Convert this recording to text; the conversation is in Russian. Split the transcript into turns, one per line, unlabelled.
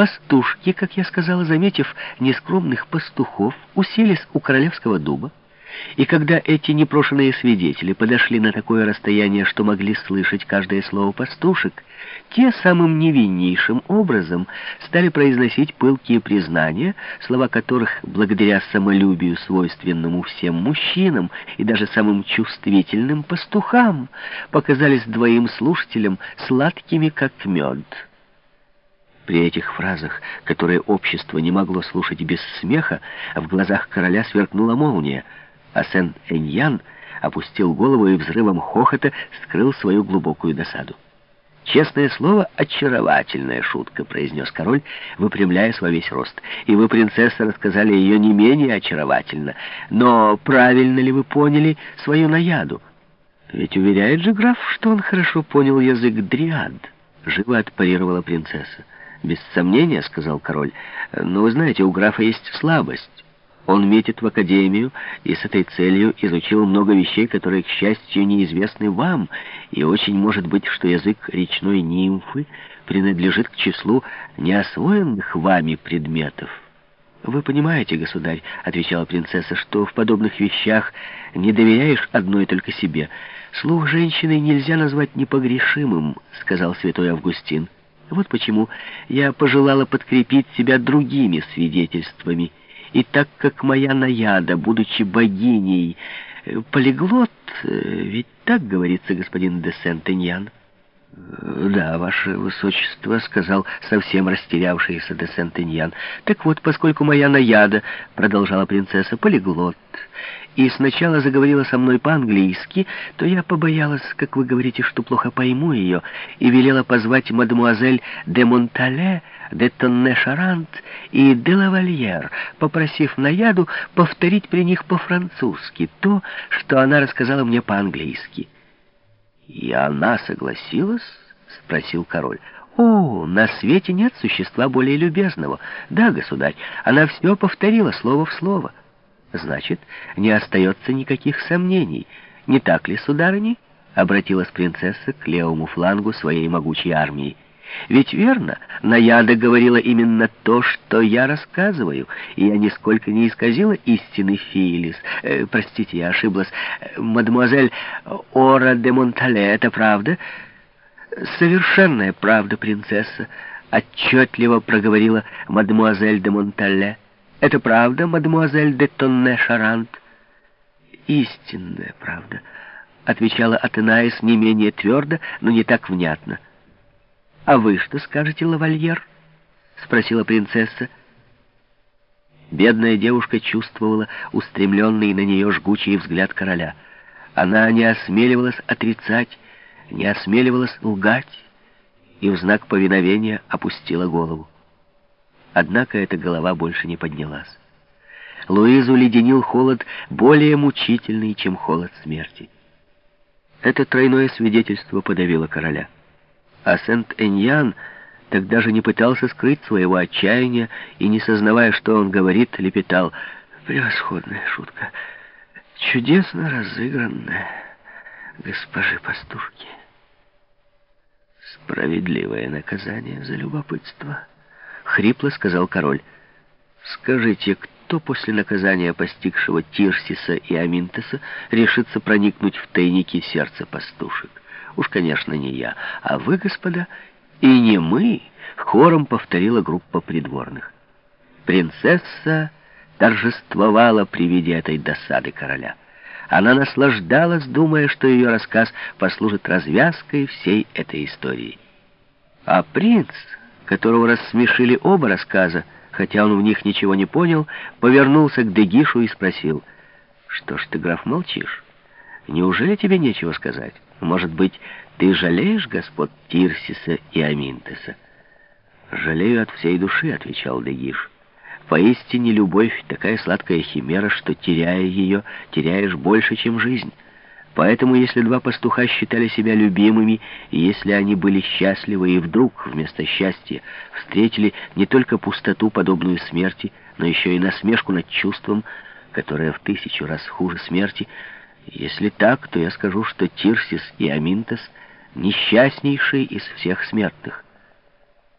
Пастушки, как я сказала, заметив нескромных пастухов, уселись у королевского дуба, и когда эти непрошенные свидетели подошли на такое расстояние, что могли слышать каждое слово пастушек, те самым невиннейшим образом стали произносить пылкие признания, слова которых, благодаря самолюбию, свойственному всем мужчинам и даже самым чувствительным пастухам, показались двоим слушателям сладкими, как мед. При этих фразах, которые общество не могло слушать без смеха, в глазах короля сверкнула молния — а Сен-Эньян опустил голову и взрывом хохота скрыл свою глубокую досаду. «Честное слово, очаровательная шутка», — произнес король, выпрямляясь во весь рост. «И вы, принцесса, рассказали ее не менее очаровательно. Но правильно ли вы поняли свою наяду? Ведь уверяет же граф, что он хорошо понял язык дриад», — живо отпарировала принцесса. «Без сомнения», — сказал король, — «но вы знаете, у графа есть слабость». Он метит в академию и с этой целью изучил много вещей, которые, к счастью, неизвестны вам, и очень может быть, что язык речной нимфы принадлежит к числу неосвоенных вами предметов. «Вы понимаете, государь, — отвечала принцесса, — что в подобных вещах не доверяешь одной только себе. Слух женщины нельзя назвать непогрешимым, — сказал святой Августин. Вот почему я пожелала подкрепить себя другими свидетельствами — и так как моя наяда, будучи богиней, э, полиглот, э, ведь так говорится, господин де Сент-Эньян? «Да, ваше высочество», — сказал совсем растерявшийся де Сент-Эньян. «Так вот, поскольку моя наяда, — продолжала принцесса, — полиглот, и сначала заговорила со мной по-английски, то я побоялась, как вы говорите, что плохо пойму ее, и велела позвать мадемуазель де Монтале, де Тонне-Шарант и де Лавальер, попросив Наяду повторить при них по-французски то, что она рассказала мне по-английски. «И она согласилась?» — спросил король. «О, на свете нет существа более любезного. Да, государь, она все повторила слово в слово». Значит, не остается никаких сомнений. Не так ли, сударыни? Обратилась принцесса к левому флангу своей могучей армии. Ведь верно, Наяда говорила именно то, что я рассказываю, и я нисколько не исказила истины Филис. Э, простите, я ошиблась. Мадемуазель Ора де Монтале, это правда? Совершенная правда, принцесса, отчетливо проговорила мадемуазель де Монтале. Это правда, мадемуазель де Тонне Шарант? Истинная правда, отвечала Атенаис не менее твердо, но не так внятно. А вы что скажете, лавальер? Спросила принцесса. Бедная девушка чувствовала устремленный на нее жгучий взгляд короля. Она не осмеливалась отрицать, не осмеливалась лгать, и в знак повиновения опустила голову. Однако эта голова больше не поднялась. Луизу леденил холод более мучительный, чем холод смерти. Это тройное свидетельство подавило короля. А Сент-Эньян тогда же не пытался скрыть своего отчаяния и, не сознавая, что он говорит, лепетал «Превосходная шутка, чудесно разыгранная, госпожи пастушки». Справедливое наказание за любопытство —— хрипло сказал король. «Скажите, кто после наказания постигшего Тирсиса и Аминтеса решится проникнуть в тайники сердца пастушек? Уж, конечно, не я, а вы, господа, и не мы», — хором повторила группа придворных. Принцесса торжествовала при виде этой досады короля. Она наслаждалась, думая, что ее рассказ послужит развязкой всей этой истории. А принц которого рассмешили оба рассказа, хотя он в них ничего не понял, повернулся к Дегишу и спросил, «Что ж ты, граф, молчишь? Неужели тебе нечего сказать? Может быть, ты жалеешь господ Тирсиса и Аминтеса?» «Жалею от всей души», — отвечал Дегиш. «Поистине любовь — такая сладкая химера, что, теряя ее, теряешь больше, чем жизнь». Поэтому, если два пастуха считали себя любимыми, и если они были счастливы и вдруг вместо счастья встретили не только пустоту, подобную смерти, но еще и насмешку над чувством, которое в тысячу раз хуже смерти, если так, то я скажу, что Тирсис и Аминтес — несчастнейшие из всех смертных —